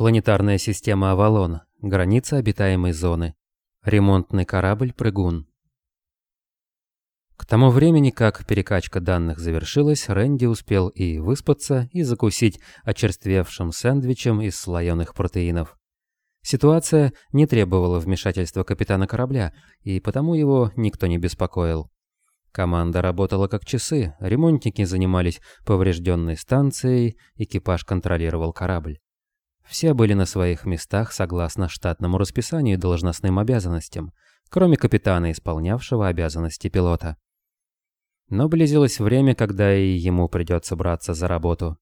Планетарная система Авалон. Граница обитаемой зоны. Ремонтный корабль «Прыгун». К тому времени, как перекачка данных завершилась, Рэнди успел и выспаться, и закусить очерствевшим сэндвичем из слоеных протеинов. Ситуация не требовала вмешательства капитана корабля, и потому его никто не беспокоил. Команда работала как часы, ремонтники занимались поврежденной станцией, экипаж контролировал корабль. Все были на своих местах согласно штатному расписанию и должностным обязанностям, кроме капитана, исполнявшего обязанности пилота. Но близилось время, когда и ему придется браться за работу.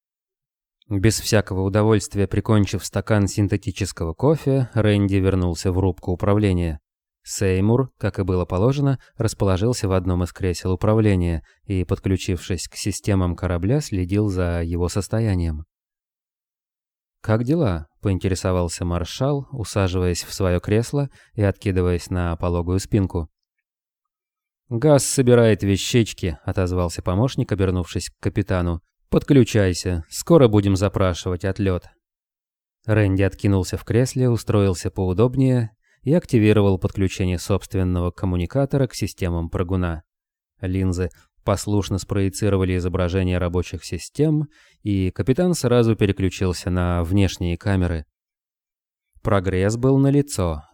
Без всякого удовольствия прикончив стакан синтетического кофе, Рэнди вернулся в рубку управления. Сеймур, как и было положено, расположился в одном из кресел управления и, подключившись к системам корабля, следил за его состоянием. «Как дела?» — поинтересовался маршал, усаживаясь в свое кресло и откидываясь на пологую спинку. «Газ собирает вещички», — отозвался помощник, обернувшись к капитану. «Подключайся, скоро будем запрашивать отлет». Рэнди откинулся в кресле, устроился поудобнее и активировал подключение собственного коммуникатора к системам прыгуна. Линзы послушно спроецировали изображение рабочих систем, и капитан сразу переключился на внешние камеры. Прогресс был налицо.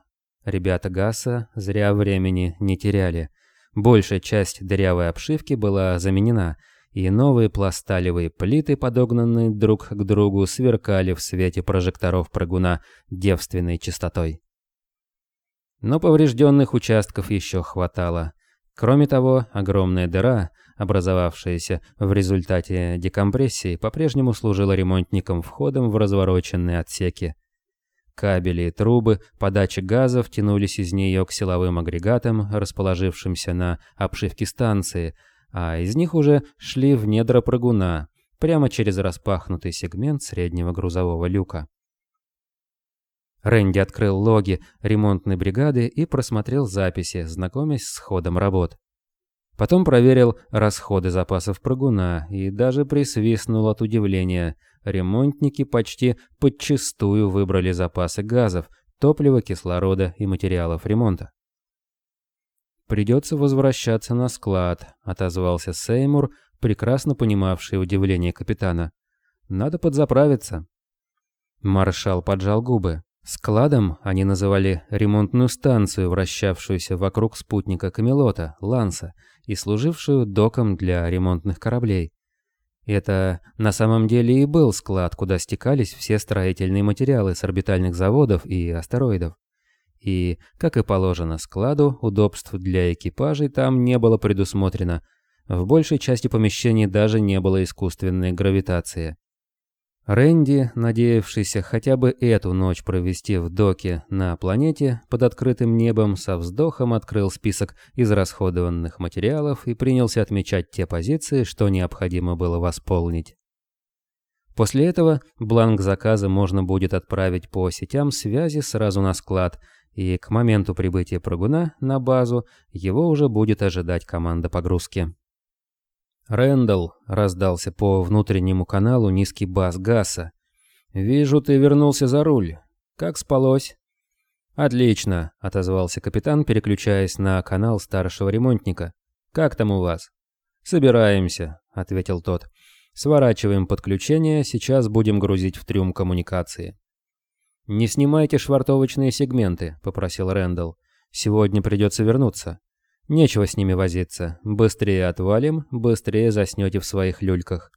Ребята Гаса зря времени не теряли. Большая часть дырявой обшивки была заменена, и новые пласталевые плиты, подогнанные друг к другу, сверкали в свете прожекторов прыгуна девственной чистотой. Но поврежденных участков еще хватало. Кроме того, огромная дыра, образовавшаяся в результате декомпрессии, по-прежнему служила ремонтником входом в развороченные отсеки. Кабели и трубы подачи газов тянулись из нее к силовым агрегатам, расположившимся на обшивке станции, а из них уже шли в недра прыгуна, прямо через распахнутый сегмент среднего грузового люка. Рэнди открыл логи ремонтной бригады и просмотрел записи, знакомясь с ходом работ. Потом проверил расходы запасов прыгуна и даже присвистнул от удивления. Ремонтники почти подчистую выбрали запасы газов, топлива, кислорода и материалов ремонта. «Придется возвращаться на склад», — отозвался Сеймур, прекрасно понимавший удивление капитана. «Надо подзаправиться». Маршал поджал губы. Складом они называли ремонтную станцию, вращавшуюся вокруг спутника Камелота, Ланса, и служившую доком для ремонтных кораблей. Это на самом деле и был склад, куда стекались все строительные материалы с орбитальных заводов и астероидов. И, как и положено складу, удобств для экипажей там не было предусмотрено. В большей части помещений даже не было искусственной гравитации. Рэнди, надеявшийся хотя бы эту ночь провести в доке на планете под открытым небом, со вздохом открыл список израсходованных материалов и принялся отмечать те позиции, что необходимо было восполнить. После этого бланк заказа можно будет отправить по сетям связи сразу на склад, и к моменту прибытия прыгуна на базу его уже будет ожидать команда погрузки. «Рэндалл», — раздался по внутреннему каналу низкий бас Гаса. «Вижу, ты вернулся за руль. Как спалось?» «Отлично», — отозвался капитан, переключаясь на канал старшего ремонтника. «Как там у вас?» «Собираемся», — ответил тот. «Сворачиваем подключение, сейчас будем грузить в трюм коммуникации». «Не снимайте швартовочные сегменты», — попросил Рэндалл. «Сегодня придется вернуться». Нечего с ними возиться. Быстрее отвалим, быстрее заснете в своих люльках.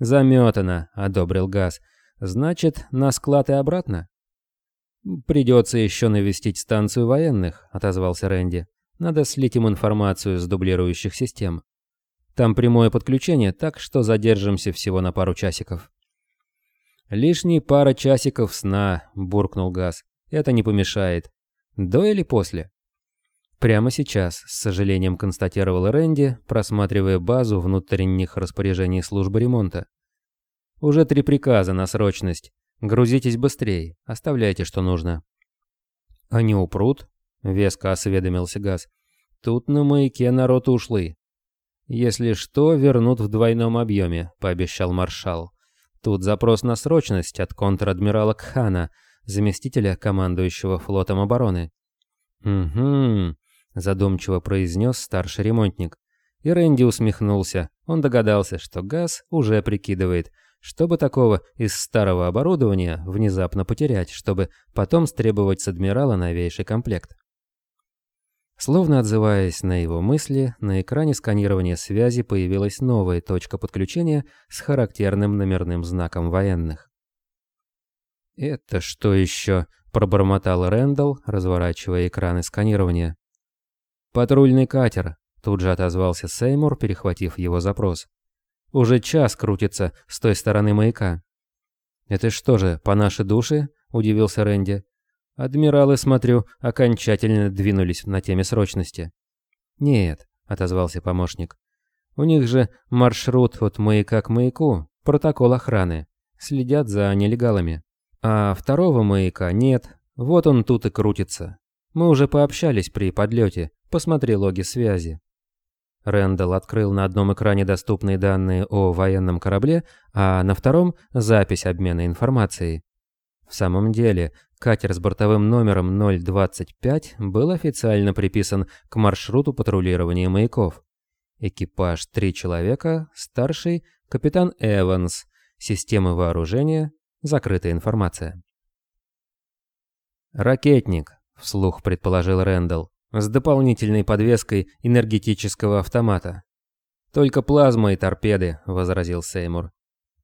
Заметано, одобрил Газ. Значит, на склад и обратно? Придется еще навестить станцию военных, отозвался Рэнди. Надо слить им информацию с дублирующих систем. Там прямое подключение, так что задержимся всего на пару часиков. Лишние пара часиков сна, буркнул Газ. Это не помешает. До или после? Прямо сейчас, с сожалением констатировал Рэнди, просматривая базу внутренних распоряжений службы ремонта. Уже три приказа на срочность. Грузитесь быстрее, оставляйте, что нужно. Они упрут? Веско осведомился Газ. Тут на маяке народ ушлый. Если что, вернут в двойном объеме, пообещал маршал. Тут запрос на срочность от контр-адмирала Кхана, заместителя командующего флотом обороны. «Угу», — задумчиво произнес старший ремонтник. И Рэнди усмехнулся. Он догадался, что Газ уже прикидывает, чтобы такого из старого оборудования внезапно потерять, чтобы потом стребовать с адмирала новейший комплект. Словно отзываясь на его мысли, на экране сканирования связи появилась новая точка подключения с характерным номерным знаком военных. «Это что еще?» – пробормотал Рэндалл, разворачивая экраны сканирования. «Патрульный катер», – тут же отозвался Сеймур, перехватив его запрос. «Уже час крутится с той стороны маяка». «Это что же, по нашей душе?» – удивился Рэнди. Адмиралы, смотрю, окончательно двинулись на теме срочности. «Нет», — отозвался помощник. «У них же маршрут от маяка к маяку, протокол охраны. Следят за нелегалами. А второго маяка нет, вот он тут и крутится. Мы уже пообщались при подлете, посмотри логи связи». Рэндалл открыл на одном экране доступные данные о военном корабле, а на втором – запись обмена информацией. В самом деле, Катер с бортовым номером 025 был официально приписан к маршруту патрулирования маяков. Экипаж три человека, старший – капитан Эванс, системы вооружения, закрытая информация. «Ракетник», – вслух предположил Рэндалл, с дополнительной подвеской энергетического автомата. «Только плазма и торпеды», – возразил Сеймур.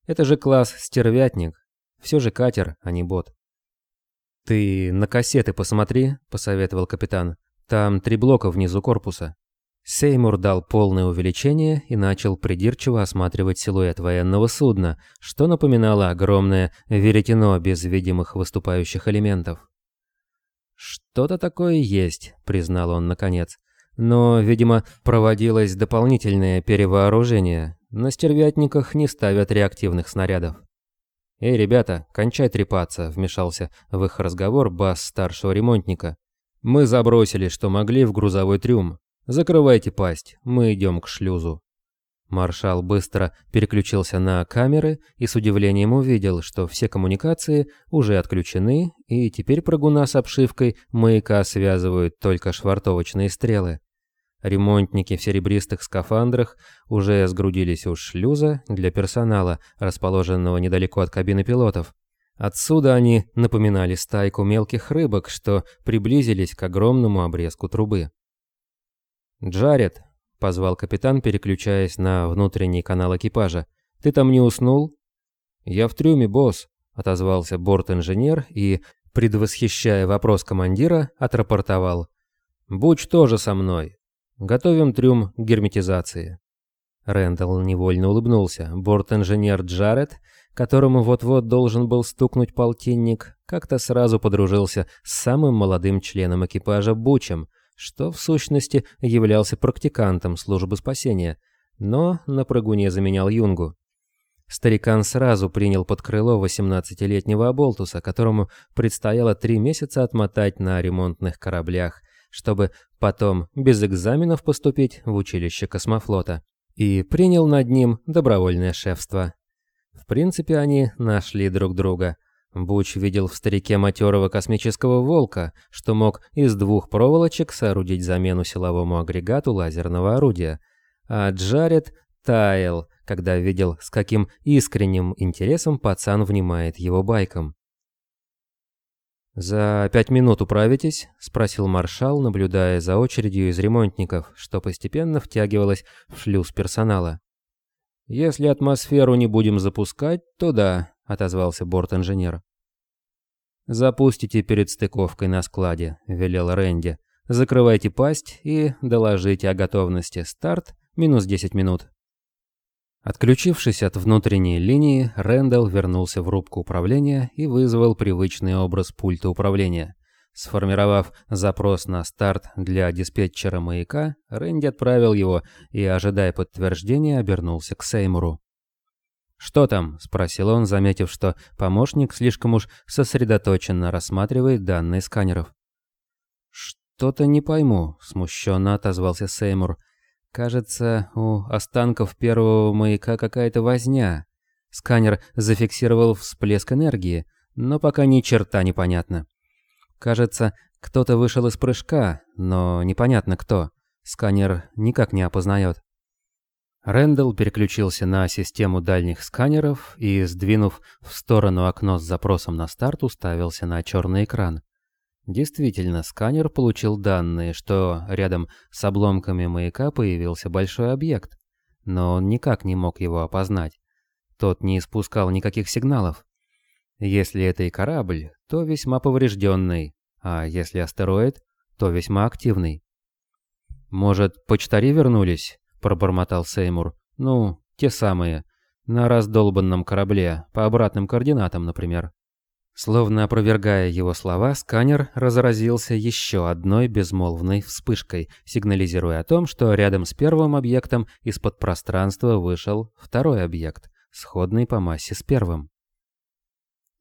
«Это же класс «Стервятник». Все же катер, а не бот». «Ты на кассеты посмотри», — посоветовал капитан. «Там три блока внизу корпуса». Сеймур дал полное увеличение и начал придирчиво осматривать силуэт военного судна, что напоминало огромное веретено без видимых выступающих элементов. «Что-то такое есть», — признал он наконец. «Но, видимо, проводилось дополнительное перевооружение. На стервятниках не ставят реактивных снарядов». «Эй, ребята, кончай трепаться», — вмешался в их разговор бас старшего ремонтника. «Мы забросили, что могли, в грузовой трюм. Закрывайте пасть, мы идем к шлюзу». Маршал быстро переключился на камеры и с удивлением увидел, что все коммуникации уже отключены, и теперь прыгуна с обшивкой маяка связывают только швартовочные стрелы. Ремонтники в серебристых скафандрах уже сгрудились у шлюза для персонала, расположенного недалеко от кабины пилотов. Отсюда они напоминали стайку мелких рыбок, что приблизились к огромному обрезку трубы. «Джаред», — позвал капитан, переключаясь на внутренний канал экипажа, — «ты там не уснул?» «Я в трюме, босс», — отозвался борт-инженер и, предвосхищая вопрос командира, отрапортовал. «Буч тоже со мной. Готовим трюм к герметизации». Рэндалл невольно улыбнулся. Борт-инженер Джаред, которому вот-вот должен был стукнуть полтинник, как-то сразу подружился с самым молодым членом экипажа Бучем, что в сущности являлся практикантом службы спасения, но на прыгуне заменял Юнгу. Старикан сразу принял под крыло 18-летнего Аболтуса, которому предстояло три месяца отмотать на ремонтных кораблях – чтобы потом без экзаменов поступить в училище космофлота. И принял над ним добровольное шефство. В принципе, они нашли друг друга. Буч видел в старике матерого космического волка, что мог из двух проволочек соорудить замену силовому агрегату лазерного орудия. А Джаред таял, когда видел, с каким искренним интересом пацан внимает его байкам. «За пять минут управитесь?» – спросил маршал, наблюдая за очередью из ремонтников, что постепенно втягивалось в шлюз персонала. «Если атмосферу не будем запускать, то да», – отозвался борт-инженер. «Запустите перед стыковкой на складе», – велел Рэнди. «Закрывайте пасть и доложите о готовности. Старт минус 10 минут». Отключившись от внутренней линии, Рэндалл вернулся в рубку управления и вызвал привычный образ пульта управления. Сформировав запрос на старт для диспетчера маяка, Рэнди отправил его и, ожидая подтверждения, обернулся к Сеймуру. «Что там?» – спросил он, заметив, что помощник слишком уж сосредоточенно рассматривает данные сканеров. «Что-то не пойму», – смущенно отозвался Сеймур. Кажется, у останков первого маяка какая-то возня. Сканер зафиксировал всплеск энергии, но пока ни черта не понятно. Кажется, кто-то вышел из прыжка, но непонятно кто. Сканер никак не опознает. Рэндалл переключился на систему дальних сканеров и, сдвинув в сторону окно с запросом на старт, уставился на черный экран. Действительно, сканер получил данные, что рядом с обломками маяка появился большой объект, но он никак не мог его опознать. Тот не испускал никаких сигналов. Если это и корабль, то весьма поврежденный, а если астероид, то весьма активный. «Может, почтари вернулись?» – пробормотал Сеймур. «Ну, те самые. На раздолбанном корабле, по обратным координатам, например». Словно опровергая его слова, сканер разразился еще одной безмолвной вспышкой, сигнализируя о том, что рядом с первым объектом из-под пространства вышел второй объект, сходный по массе с первым.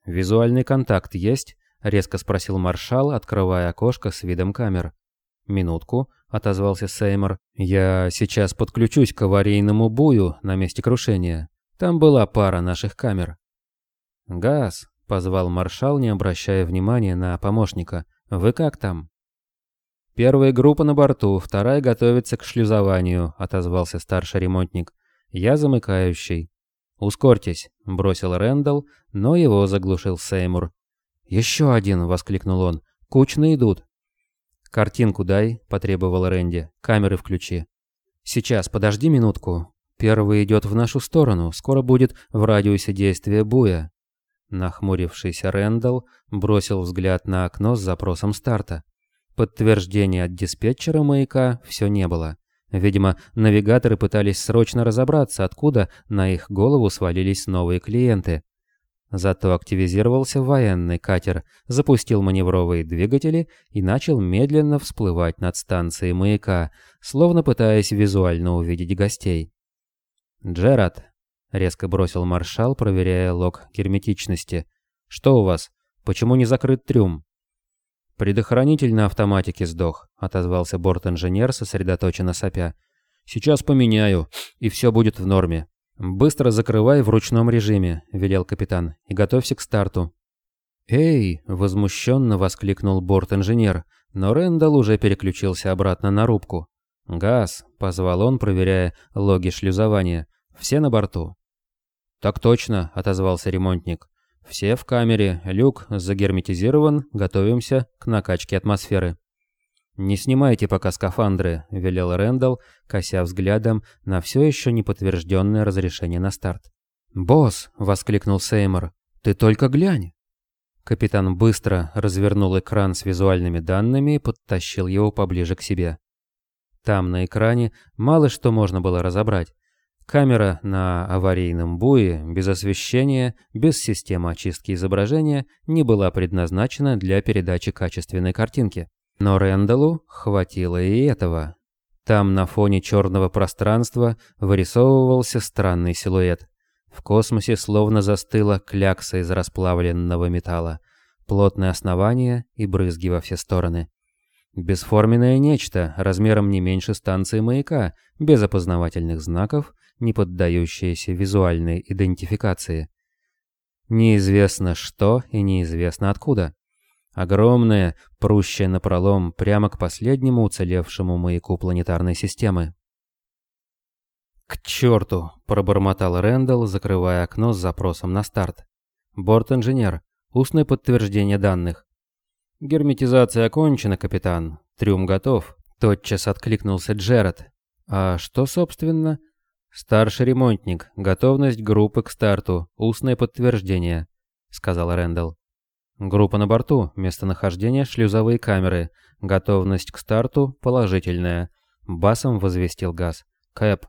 «Визуальный контакт есть?» — резко спросил маршал, открывая окошко с видом камер. «Минутку», — отозвался Сеймор. «Я сейчас подключусь к аварийному бую на месте крушения. Там была пара наших камер». «Газ», — позвал маршал, не обращая внимания на помощника. «Вы как там?» «Первая группа на борту, вторая готовится к шлюзованию», — отозвался старший ремонтник. «Я замыкающий». «Ускорьтесь», — бросил Рэндалл, но его заглушил Сеймур. «Еще один!» — воскликнул он. «Кучно идут!» «Картинку дай», — потребовал Рэнди. «Камеры включи». «Сейчас, подожди минутку. Первый идет в нашу сторону, скоро будет в радиусе действия буя». Нахмурившийся Рэндалл бросил взгляд на окно с запросом старта. Подтверждения от диспетчера маяка все не было. Видимо, навигаторы пытались срочно разобраться, откуда на их голову свалились новые клиенты. Зато активизировался военный катер, запустил маневровые двигатели и начал медленно всплывать над станцией маяка, словно пытаясь визуально увидеть гостей. «Джерард», — резко бросил маршал, проверяя лог герметичности, — «что у вас? Почему не закрыт трюм?» «Предохранитель на автоматике сдох», — отозвался борт-инженер, сосредоточенно сопя. «Сейчас поменяю, и все будет в норме». «Быстро закрывай в ручном режиме», — велел капитан, — «и готовься к старту». «Эй!» — возмущенно воскликнул борт-инженер, но Рэндалл уже переключился обратно на рубку. «Газ!» — позвал он, проверяя логи шлюзования. «Все на борту?» «Так точно», — отозвался ремонтник. Все в камере, люк загерметизирован, готовимся к накачке атмосферы. «Не снимайте пока скафандры», — велел Рэндалл, кося взглядом на все еще не подтвержденное разрешение на старт. «Босс!» — воскликнул Сеймор. «Ты только глянь!» Капитан быстро развернул экран с визуальными данными и подтащил его поближе к себе. Там на экране мало что можно было разобрать. Камера на аварийном буе, без освещения, без системы очистки изображения, не была предназначена для передачи качественной картинки. Но Рэндаллу хватило и этого. Там на фоне черного пространства вырисовывался странный силуэт. В космосе словно застыла клякса из расплавленного металла, плотное основание и брызги во все стороны. Бесформенное нечто, размером не меньше станции маяка, без опознавательных знаков не поддающиеся визуальной идентификации. Неизвестно что и неизвестно откуда. Огромное, прущее напролом прямо к последнему уцелевшему маяку планетарной системы. «К черту!» – пробормотал Рэндалл, закрывая окно с запросом на старт. «Борт-инженер. Устное подтверждение данных». «Герметизация окончена, капитан. Трюм готов», – тотчас откликнулся Джеред. «А что, собственно?» «Старший ремонтник. Готовность группы к старту. Устное подтверждение», — сказал Рэндалл. «Группа на борту. Местонахождение шлюзовые камеры. Готовность к старту положительная», — басом возвестил Газ. «Кэп,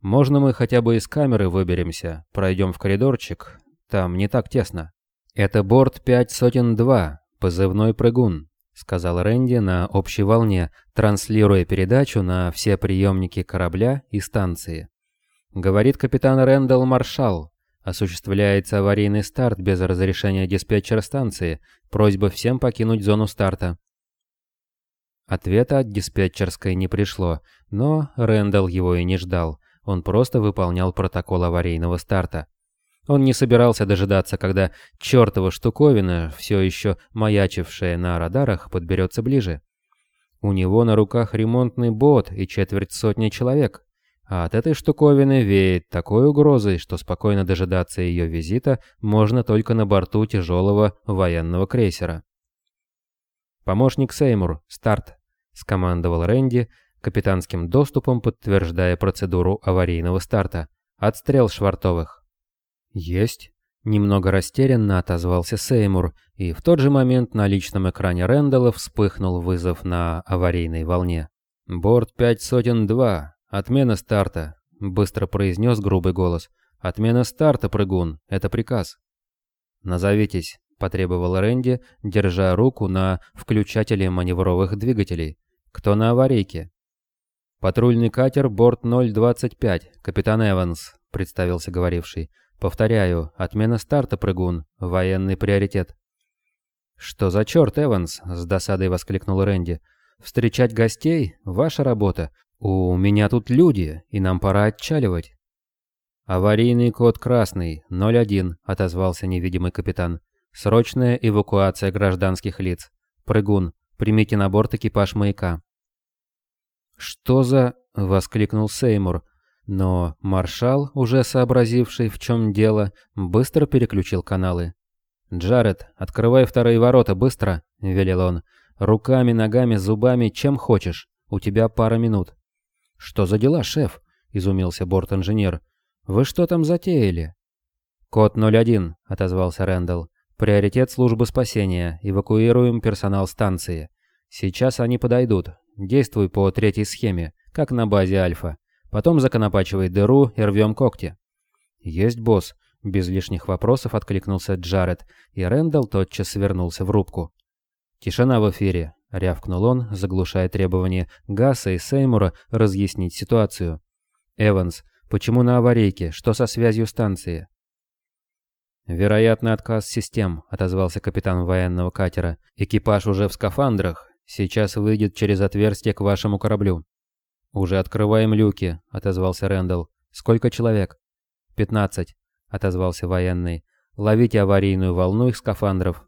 можно мы хотя бы из камеры выберемся? Пройдем в коридорчик. Там не так тесно». «Это борт пять сотен два. Позывной прыгун», — сказал Рэнди на общей волне, транслируя передачу на все приемники корабля и станции. Говорит капитан Рэндалл Маршалл. Осуществляется аварийный старт без разрешения диспетчера станции. Просьба всем покинуть зону старта. Ответа от диспетчерской не пришло, но Рэндалл его и не ждал. Он просто выполнял протокол аварийного старта. Он не собирался дожидаться, когда чертова штуковина, все еще маячившая на радарах, подберется ближе. У него на руках ремонтный бот и четверть сотни человек. А от этой штуковины веет такой угрозой, что спокойно дожидаться ее визита можно только на борту тяжелого военного крейсера. «Помощник Сеймур, старт!» — скомандовал Рэнди, капитанским доступом подтверждая процедуру аварийного старта. «Отстрел швартовых!» «Есть!» — немного растерянно отозвался Сеймур, и в тот же момент на личном экране Рэндалла вспыхнул вызов на аварийной волне. «Борт пять сотен два, отмена старта», — быстро произнес грубый голос. «Отмена старта, прыгун, это приказ». «Назовитесь», — потребовал Рэнди, держа руку на включателе маневровых двигателей. «Кто на аварийке?» «Патрульный катер, борт 025, капитан Эванс», — представился говоривший. Повторяю, отмена старта, прыгун, военный приоритет. «Что за черт, Эванс?» — с досадой воскликнул Рэнди. «Встречать гостей — ваша работа. У меня тут люди, и нам пора отчаливать». «Аварийный код красный, 01», — отозвался невидимый капитан. «Срочная эвакуация гражданских лиц. Прыгун, примите на борт экипаж маяка». «Что за...» — воскликнул Сеймур. Но маршал, уже сообразивший, в чем дело, быстро переключил каналы. «Джаред, открывай вторые ворота, быстро!» — велел он. «Руками, ногами, зубами, чем хочешь. У тебя пара минут». «Что за дела, шеф?» — изумился борт-инженер. «Вы что там затеяли?» «Код 01», — отозвался Рэндалл. «Приоритет службы спасения. Эвакуируем персонал станции. Сейчас они подойдут. Действуй по третьей схеме, как на базе Альфа. Потом законопачивай дыру и рвем когти». «Есть, босс», — без лишних вопросов откликнулся Джаред, и Рэндалл тотчас вернулся в рубку. «Тишина в эфире», — рявкнул он, заглушая требование Гасса и Сеймура разъяснить ситуацию. «Эванс, почему на аварийке? Что со связью станции?» «Вероятный отказ систем», — отозвался капитан военного катера. «Экипаж уже в скафандрах. Сейчас выйдет через отверстие к вашему кораблю». «Уже открываем люки», — отозвался Рэндалл. «Сколько человек?» «Пятнадцать», — отозвался военный. «Ловите аварийную волну их скафандров».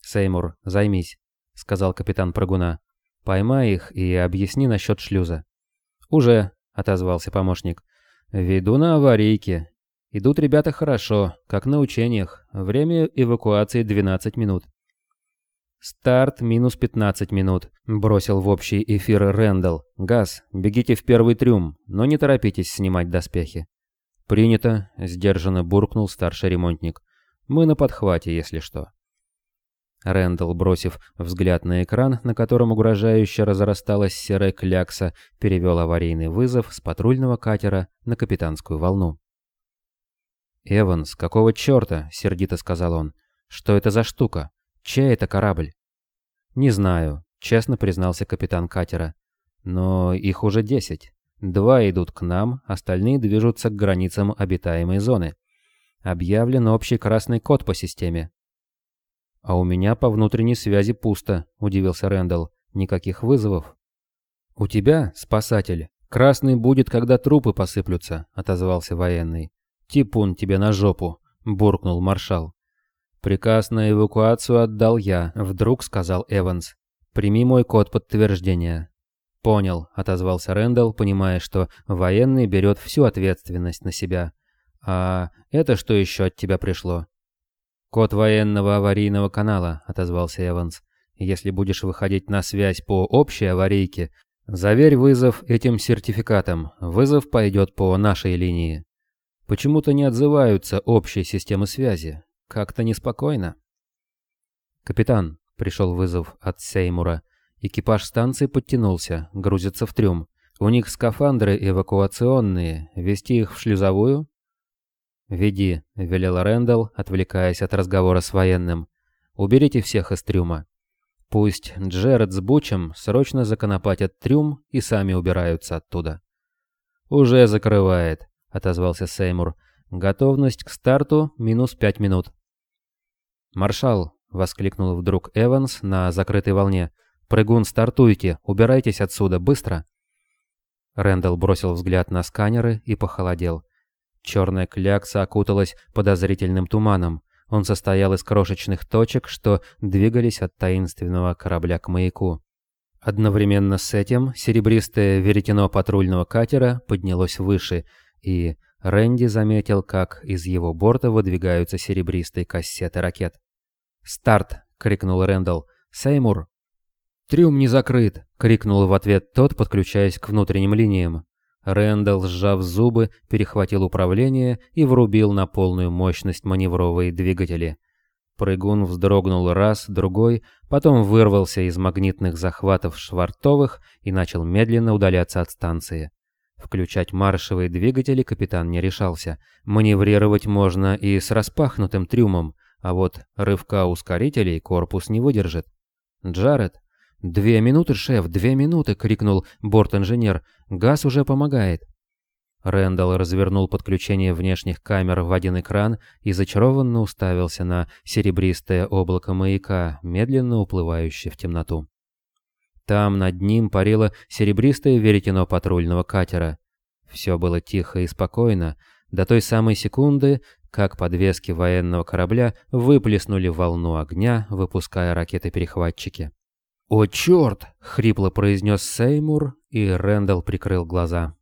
«Сеймур, займись», — сказал капитан Прогуна. «Поймай их и объясни насчет шлюза». «Уже», — отозвался помощник. «Веду на аварийке. Идут ребята хорошо, как на учениях. Время эвакуации 12 минут. «Старт минус 15 минут», — бросил в общий эфир Рэндалл. «Газ, бегите в первый трюм, но не торопитесь снимать доспехи». «Принято», — сдержанно буркнул старший ремонтник. «Мы на подхвате, если что». Рэндалл, бросив взгляд на экран, на котором угрожающе разрасталась серая клякса, перевел аварийный вызов с патрульного катера на капитанскую волну. «Эванс, какого черта?» — сердито сказал он. «Что это за штука? Чей это корабль? Не знаю, честно признался капитан катера. Но их уже десять. Два идут к нам, остальные движутся к границам обитаемой зоны. Объявлен общий красный код по системе. «А у меня по внутренней связи пусто», — удивился Рэндалл. «Никаких вызовов». «У тебя, спасатель, красный будет, когда трупы посыплются», — отозвался военный. «Типун тебе на жопу», — буркнул маршал. «Приказ на эвакуацию отдал я», — вдруг сказал Эванс. «Прими мой код подтверждения». «Понял», — отозвался Рэндалл, понимая, что военный берет всю ответственность на себя. «А это что еще от тебя пришло?» «Код военного аварийного канала», — отозвался Эванс. «Если будешь выходить на связь по общей аварийке, заверь вызов этим сертификатом. Вызов пойдет по нашей линии». Почему-то не отзываются общие системы связи. Как-то неспокойно. «Капитан», — пришел вызов от Сеймура. Экипаж станции подтянулся, грузится в трюм. У них скафандры эвакуационные. Вести их в шлюзовую? «Веди», — велел Рэндалл, отвлекаясь от разговора с военным. «Уберите всех из трюма. Пусть Джеред с Бучем срочно законопатят трюм и сами убираются оттуда». «Уже закрывает», — отозвался Сеймур. «Готовность к старту минус пять минут». «Маршал!» — воскликнул вдруг Эванс на закрытой волне. «Прыгун, стартуйте! Убирайтесь отсюда! Быстро!» Рэндалл бросил взгляд на сканеры и похолодел. Черная клякса окуталась подозрительным туманом. Он состоял из крошечных точек, что двигались от таинственного корабля к маяку. Одновременно с этим серебристое веретено патрульного катера поднялось выше, и Рэнди заметил, как из его борта выдвигаются серебристые кассеты ракет. «Старт!» — крикнул Рэндалл. «Сеймур!» «Трюм не закрыт!» — крикнул в ответ тот, подключаясь к внутренним линиям. Рэндалл, сжав зубы, перехватил управление и врубил на полную мощность маневровые двигатели. Прыгун вздрогнул раз, другой, потом вырвался из магнитных захватов швартовых и начал медленно удаляться от станции. Включать маршевые двигатели капитан не решался. Маневрировать можно и с распахнутым трюмом, а вот рывка ускорителей корпус не выдержит. Джаред «Две минуты, шеф, две минуты!» — крикнул борт-инженер. «Газ уже помогает!» Рэндалл развернул подключение внешних камер в один экран и зачарованно уставился на серебристое облако маяка, медленно уплывающее в темноту. Там над ним парило серебристое веретено патрульного катера. Все было тихо и спокойно, до той самой секунды, как подвески военного корабля выплеснули волну огня, выпуская ракеты-перехватчики. «О, черт!» — хрипло произнес Сеймур, и Рэндалл прикрыл глаза.